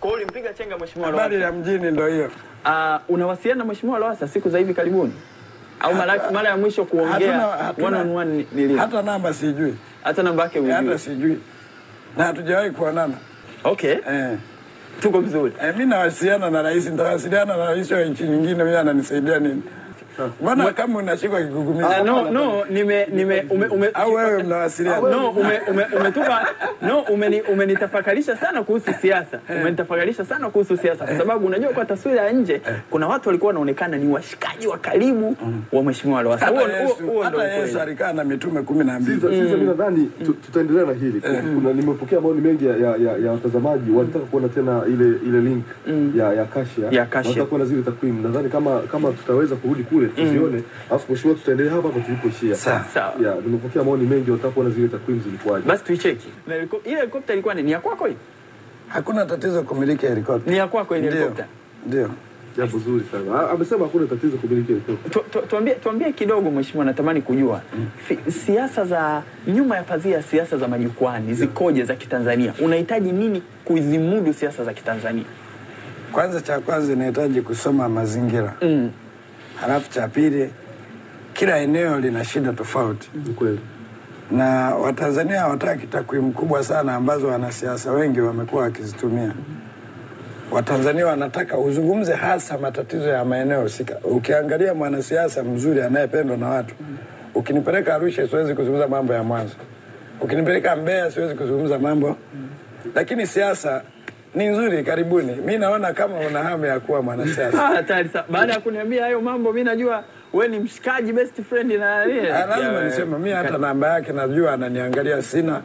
Kwa hiyo ulimpiga chenga mheshimiwa Habari Lowassa. ya mjini ndo hiyo. Uh, unawasiliana na mheshimiwa Lowassa siku za hivi karibuni au mara, mara ya mwisho kuongea one on one ni- ni lini? Hata namba sijui, hata namba yake hata sijui, na hatujawahi kuonana Okay, eh. tuko vizuri. Eh, mimi nawasiliana na rais, nitawasiliana na rais wa nchi nyingine, mi ananisaidia nini? Mbona kama unashikwa kigugumizi? Ah, no, no, nime, nime, ume, ume, Au wewe mnawasiliana? no, ume, ume, umetupa no, umeni, umenitafakarisha sana kuhusu siasa, umenitafakarisha sana kuhusu siasa, kwa sababu unajua kwa taswira ya nje kuna watu walikuwa wanaonekana ni washikaji wa karibu wa mheshimiwa Lowassa. Huo huo- ndio Yesu alikaa na mitume kumi na mbili. Sasa sasa mimi nadhani tutaendelea na hili. Kuna nimepokea maoni mengi ya, ya, ya, watazamaji wanataka kuona tena ile ile link ya ya Kashia. Ya Kashia. Wanataka kuona zile takwimu. Nadhani kama kama tutaweza kurudi kule tuzione, alafu mheshimiwa tutaendelea hapa tulipoishia. Sawa. Sawa. Ya, nimepokea maoni mengi kuona zile takwimu zilikuwaje. Basi tuicheki. Na Ile helikopta ilikuwa ni ya kwako hii? Hakuna tatizo kumiliki helikopta. Ni ya kwako ile Ndio, helikopta? ndio. Jambo zuri sana. Amesema hakuna tatizo kumiliki helikopta. Tu- tu- Tuambie, tuambie kidogo mheshimiwa, natamani kujua mm. siasa za nyuma ya pazia, siasa za majukwani zikoje za Kitanzania? Unahitaji nini kuzimudu siasa za Kitanzania? Kwanza, cha kwanza inahitaji kusoma mazingira Mm. Halafu cha pili, kila eneo lina shida tofauti, kweli. na Watanzania hawataki takwimu kubwa sana ambazo wanasiasa wengi wamekuwa wakizitumia. Watanzania wanataka uzungumze hasa matatizo ya maeneo husika. Ukiangalia mwanasiasa mzuri anayependwa na watu, ukinipeleka Arusha siwezi kuzungumza mambo ya Mwanza, ukinipeleka Mbeya siwezi kuzungumza mambo, lakini siasa ni nzuri. Karibuni, mi naona kama una hamu ya kuwa mwanasiasa. Ah, hatari sana. Baada ya kuniambia hayo mambo, mi najua we ni mshikaji, best friend na nini. Ah, lazima Ya, niseme mi hata namba yake najua, ananiangalia sina,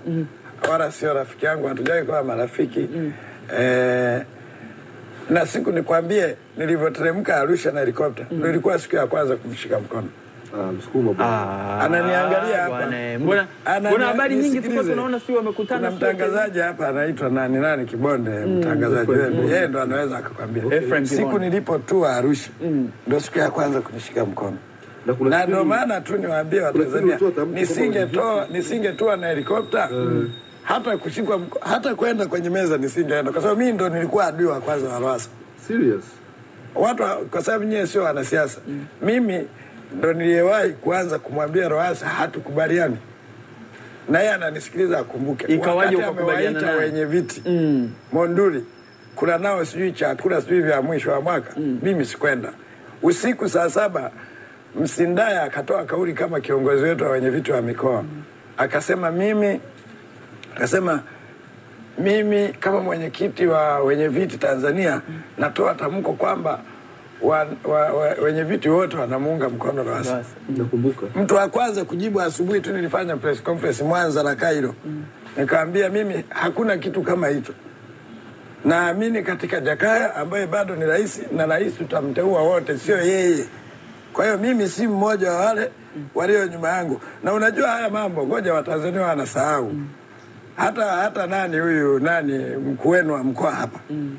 wala sio rafiki yangu, hatujawahi kuwa marafiki eh, na siku nikwambie, nilivyoteremka Arusha na helikopta ndio ilikuwa siku ya kwanza kumshika mkono. Ah. Ah, Ananiangalia hapa. Mbona habari nyingi tunaona sio wamekutana mtangazaji hapa anaitwa nani nani Kibonde, mtangazaji wenu, yeye ndo anaweza akakwambia. Siku nilipotua Arusha ndo siku ya kwanza kunishika mkono. Na ndio maana tu niwaambie Watanzania, nisingetoa nisingetua na helikopta. Hata kushikwa hata kwenda kwenye meza nisingeenda, kwa sababu mimi ndo nilikuwa adui wa kwanza wa Lowassa. serious. Watu kwa sababu nyewe sio wanasiasa, mimi ndo niliyewahi kuanza kumwambia Roasa hatukubaliani, na yeye ananisikiliza akumbuke, Ikawaje wenye viti mm. Monduli kuna nao sijui chakula sijui vya mwisho wa mwaka mm. mimi sikwenda. Usiku saa saba Msindaya akatoa kauli kama kiongozi wetu wa wenye viti wa mikoa mm. akasema, mimi akasema mimi kama mwenyekiti wa wenye viti Tanzania mm. natoa tamko kwamba wa, wa, wa, wenye viti wote wanamuunga mkono Lowassa. Nakumbuka. Mtu wa kwanza kujibu asubuhi tu nilifanya press conference Mwanza na Cairo, nikaambia mimi hakuna kitu kama hicho. Naamini katika Jakaya ambaye bado ni rais, na rais tutamteua wote, sio yeye. Kwa hiyo mimi si mmoja wa wale walio nyuma yangu, na unajua haya mambo, ngoja Watanzania wanasahau hata hata nani huyu nani mkuu wenu wa mkoa hapa mkuu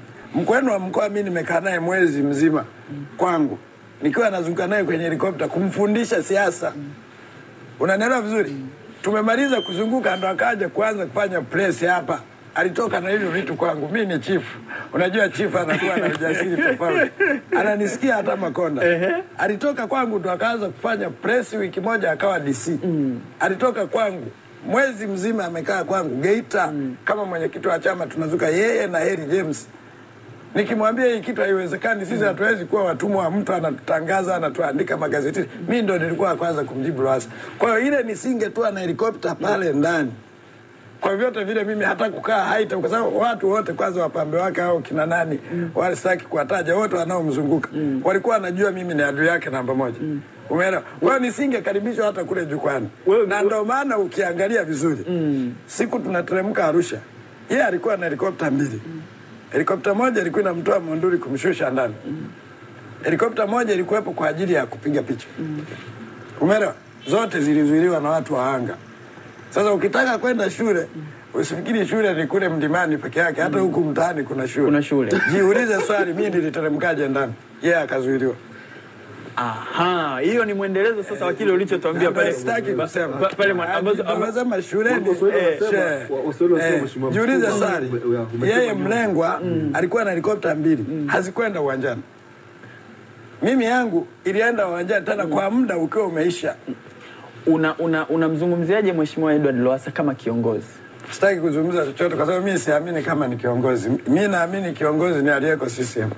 wenu wa mkoa mi nimekaa naye mwezi mzima kwangu. Nikiwa nazunguka naye kwenye helikopta kumfundisha siasa. Unanielewa vizuri? Tumemaliza kuzunguka ndo akaja kuanza kufanya press hapa. Alitoka na hivyo vitu kwangu. Mi ni chifu unajua chifu anakuwa na ujasiri tofauti. Ananisikia hata makonda. Alitoka kwangu ndo akaanza kufanya press wiki moja akawa dc alitoka kwangu. Mwezi mzima amekaa kwangu Geita. Kama mwenyekiti wa chama tunazuka yeye na Heri James. Nikimwambia hii kitu haiwezekani, sisi hatuwezi kuwa watumwa wa mtu anatutangaza anatuandika magazetini. Mi ndo nilikuwa kwanza kumjibu Lowassa. Kwa hiyo ile nisingetua na helikopta pale ndani kwa vyote vile mimi hata kukaa haita, kwa sababu watu wote kwanza wapambe wake au kina nani wale sitaki kuwataja, wote wanaomzunguka mm. walikuwa wanajua mimi ni adui yake namba moja. mm. Umeelewa? Kwa hiyo nisingekaribishwa hata kule jukwani, na ndio maana ukiangalia vizuri mm. siku tunateremka Arusha, yeye alikuwa na helikopta mbili. Helikopta moja ilikuwa inamtoa Monduli kumshusha ndani, helikopta moja ilikuwepo kwa ajili ya kupiga picha. Umeelewa? Zote zilizuiliwa na watu wa anga. Sasa ukitaka kwenda shule usifikiri shule ni kule mlimani peke yake, hata huku mtaani kuna shule. Kuna shule. Jiulize swali, mimi niliteremkaje ndani? Yeye yeah, akazuiliwa. Aha, hiyo ni mwendelezo sasa wa kile ulichotuambia pale Sitaki kusema. pale ambazo- amba- Amesema shuleni. Eh, eh, mheshimiwa Jiulize sari, yeye mlengwa alikuwa na helikopta mbili hazikwenda uwanjani. Mimi yangu ilienda uwanjani tena kwa muda ukiwa umeisha. una una unamzungumziaje mheshimiwa Edward Lowassa kama kiongozi? Sitaki kuzungumza chochote kwa sababu mimi siamini kama ni kiongozi. Mimi naamini kiongozi ni aliyeko CCM.